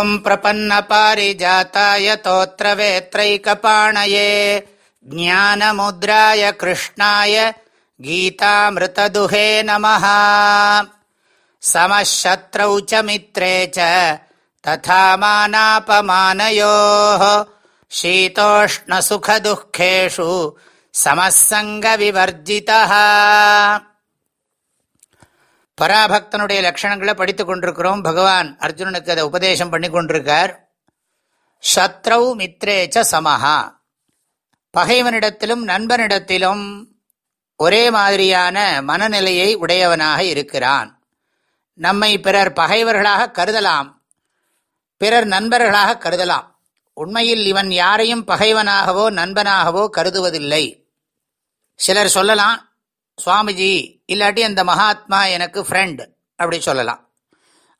ॐ प्रपन्नपारिजाताय तोत्रवेत्रैकपाणये ज्ञानमुद्राय कृष्णाय गीतामृतदुहे नमः समः शत्रौ च मित्रे च तथा मानापमानयोः शीतोष्णसुखदुःखेषु समः सङ्गविवर्जितः பராபக்தனுடைய லட்சணங்களை படித்துக் கொண்டிருக்கிறோம். பகவான் அர்ஜுனனுக்கு அதை உபதேசம் பண்ணி கொண்டிருக்கார். சத்ரௌ மித்ரேச்ச சமஹா. பகைவனிடத்திலும் நண்பனிடத்திலும் ஒரே மாதிரியான மனநிலையை உடையவனாக இருக்கிறான். நம்மை பிறர் பகைவர்களாக கருதலாம். பிறர் நண்பர்களாக கருதலாம். உண்மையில் இவன் யாரையும் பகைவனாகவோ நண்பனாகவோ கருதுவதில்லை. சிலர் சொல்லலாம் சுவாமிஜி இல்லாட்டி அந்த மகாத்மா எனக்கு ஃப்ரெண்ட் அப்படி சொல்லலாம்.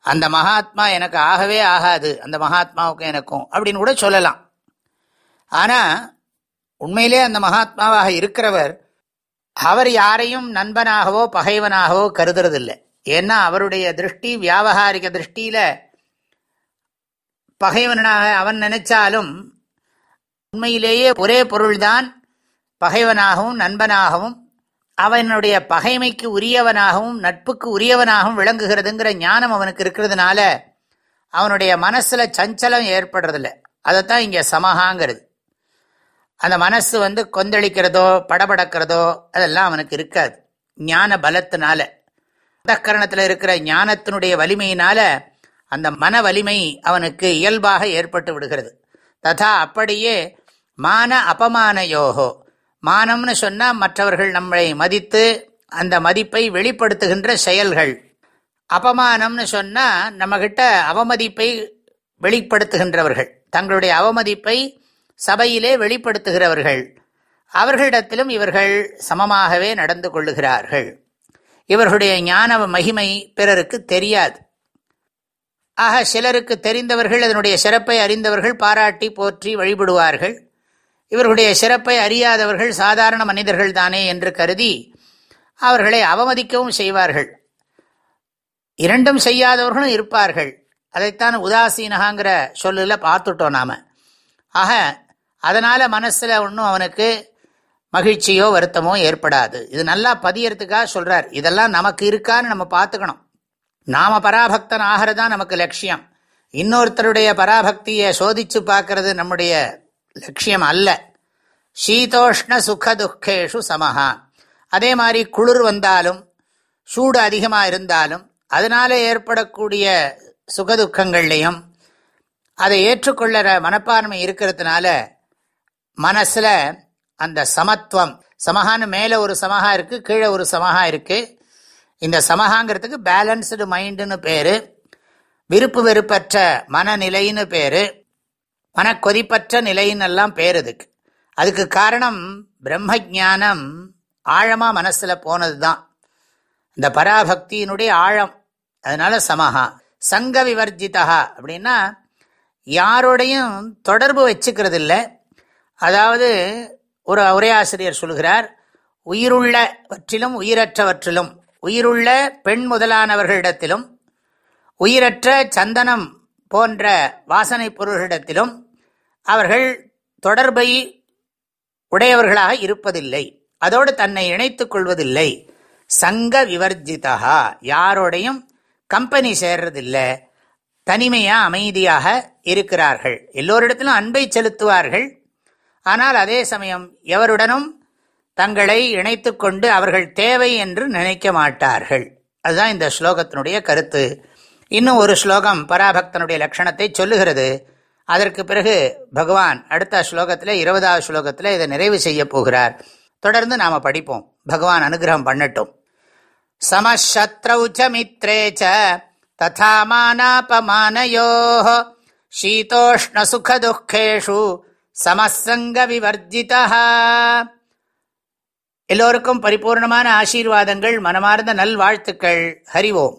அந்த மகாத்மா எனக்கு ஆகவே ஆகாது அந்த மகாத்மாவுக்கும் எனக்கும் அப்படின்னு கூட சொல்லலாம். ஆனால் உண்மையிலே அந்த மகாத்மாவாக இருக்கிறவர் அவர் யாரையும் நண்பனாகவோ பகைவனாகவோ கருதுறதில்லை. ஏன்னா அவருடைய திருஷ்டி வியாபகாரிக திருஷ்டியில் பகைவனாக அவன் நினைச்சாலும் உண்மையிலேயே ஒரே பொருள்தான் பகைவனாகவும் நண்பனாகவும் அவனுடைய பகைமைக்கு உரியவனாகவும் நட்புக்கு உரியவனாகவும் விளங்குகிறதுங்கிற ஞானம் அவனுக்கு இருக்கிறதுனால அவனுடைய மனசில் சஞ்சலம் ஏற்படுறதில்ல. அதைத்தான் இங்கே சமகாங்கிறது அந்த மனசு வந்து கொந்தளிக்கிறதோ படபடக்கிறதோ அதெல்லாம் அவனுக்கு இருக்காது. ஞான பலத்தினால. அந்தக்கரணத்தில் இருக்கிற ஞானத்தினுடைய வலிமையினால அந்த மன வலிமை அவனுக்கு இயல்பாக ஏற்பட்டு விடுகிறது. ததா அப்படியே மான அபமான யோகோ மானம்னு சொன்னால் மற்றவர்கள் நம்மளை மதித்து அந்த மதிப்பை வெளிப்படுத்துகின்ற செயல்கள். அபமானம்னு சொன்னால் நம்மகிட்ட அவமதிப்பை வெளிப்படுத்துகின்றவர்கள். தங்களுடைய அவமதிப்பை சபையிலே வெளிப்படுத்துகிறவர்கள். அவர்களிடத்திலும் இவர்கள் சமமாகவே நடந்து கொள்ளுகிறார்கள். இவர்களுடைய ஞான மகிமை பிறருக்கு தெரியாது. ஆக சிலருக்கு தெரிந்தவர்கள் அதனுடைய சிறப்பை அறிந்தவர்கள் பாராட்டி போற்றி வழிபடுவார்கள். இவர்களுடைய சிறப்பை அறியாதவர்கள் சாதாரண மனிதர்கள் தானே என்று கருதி அவர்களை அவமதிக்கவும் செய்வார்கள். இரண்டும் செய்யாதவர்களும் இருப்பார்கள். அதைத்தான் உதாசீனகாங்கிற சொல்லில் பார்த்துட்டோம் நாம். ஆக அதனால் மனசில் ஒன்றும் அவனுக்கு மகிழ்ச்சியோ வருத்தமோ ஏற்படாது. இது நல்லா பதியறதுக்காக சொல்கிறார் இதெல்லாம் நமக்கு இருக்கான்னு நம்ம பார்த்துக்கணும். நாம பராபக்தன் ஆகிறதான் நமக்கு லட்சியம். இன்னொருத்தருடைய பராபக்தியை சோதித்து பார்க்கறது நம்முடைய லட்சியம் அல்ல சீதோஷ்ண சுக துக்கேஷு சமஹா. அதே மாதிரி குளிர் வந்தாலும் சூடு அதிகமாக இருந்தாலும் அதனால ஏற்படக்கூடிய சுகதுக்கங்கள்லையும் அதை ஏற்றுக்கொள்ளற மனப்பான்மை இருக்கிறதுனால மனசில் அந்த சமத்துவம் சமஹான்னு மேலே ஒரு சமஹா இருக்குது கீழே ஒரு சமஹா இருக்குது இந்த சமஹாங்கிறதுக்கு பேலன்ஸ்டு மைண்டுன்னு பேர் விருப்பு வெறுப்பற்ற மனநிலைன்னு பேர். மனக்கொதிப்பற்ற நிலைன்னு எல்லாம் பேர் அதுக்கு அதுக்கு காரணம் பிரம்ம ஜானம் ஆழமாக மனசில் போனது தான் இந்த பராபக்தியினுடைய ஆழம். அதனால சமஹா. சங்க விவர்ஜிதா அப்படின்னா யாரோடையும் தொடர்பு வச்சுக்கிறது இல்லை அதாவது ஒரு உரையாசிரியர் சொல்கிறார் உயிருள்ளவற்றிலும் உயிரற்றவற்றிலும் உயிருள்ள பெண் முதலானவர்களிடத்திலும் உயிரற்ற சந்தனம் போன்ற வாசனை பொருள்களிடத்திலும் அவர்கள் தொடர்பை உடையவர்களாக இருப்பதில்லை. அதோடு தன்னை இணைத்துக் கொள்வதில்லை. சங்க விவர்ஜிதா யாரோடையும் கம்பெனி சேர்றதில்லை. தனிமையா அமைதியாக இருக்கிறார்கள். எல்லோரிடத்திலும் அன்பை செலுத்துவார்கள். ஆனால் அதே சமயம் எவருடனும் தங்களை இணைத்து கொண்டு அவர்கள் தேவை என்று நினைக்க மாட்டார்கள். அதுதான் இந்த ஸ்லோகத்தினுடைய கருத்து. இன்னும் ஒரு ஸ்லோகம் பராபக்தனுடைய லட்சணத்தை சொல்லுகிறது. அதற்கு பிறகு பகவான் அடுத்த ஸ்லோகத்தில் இருபதாவது ஸ்லோகத்தில் இதை நிறைவு செய்ய போகிறார். தொடர்ந்து நாம் படிப்போம். பகவான் அனுகிரகம் பண்ணட்டும். சமசத்ரௌ ச மித்ரே ததா மானாபமானயோ சீதோஷ்ணசுகதுக்கேஷு சமசங்க விவர்ஜிதா எல்லோருக்கும் பரிபூர்ணமான ஆசீர்வாதங்கள் மனமார்ந்த நல்வாழ்த்துக்கள். ஹரிவோம்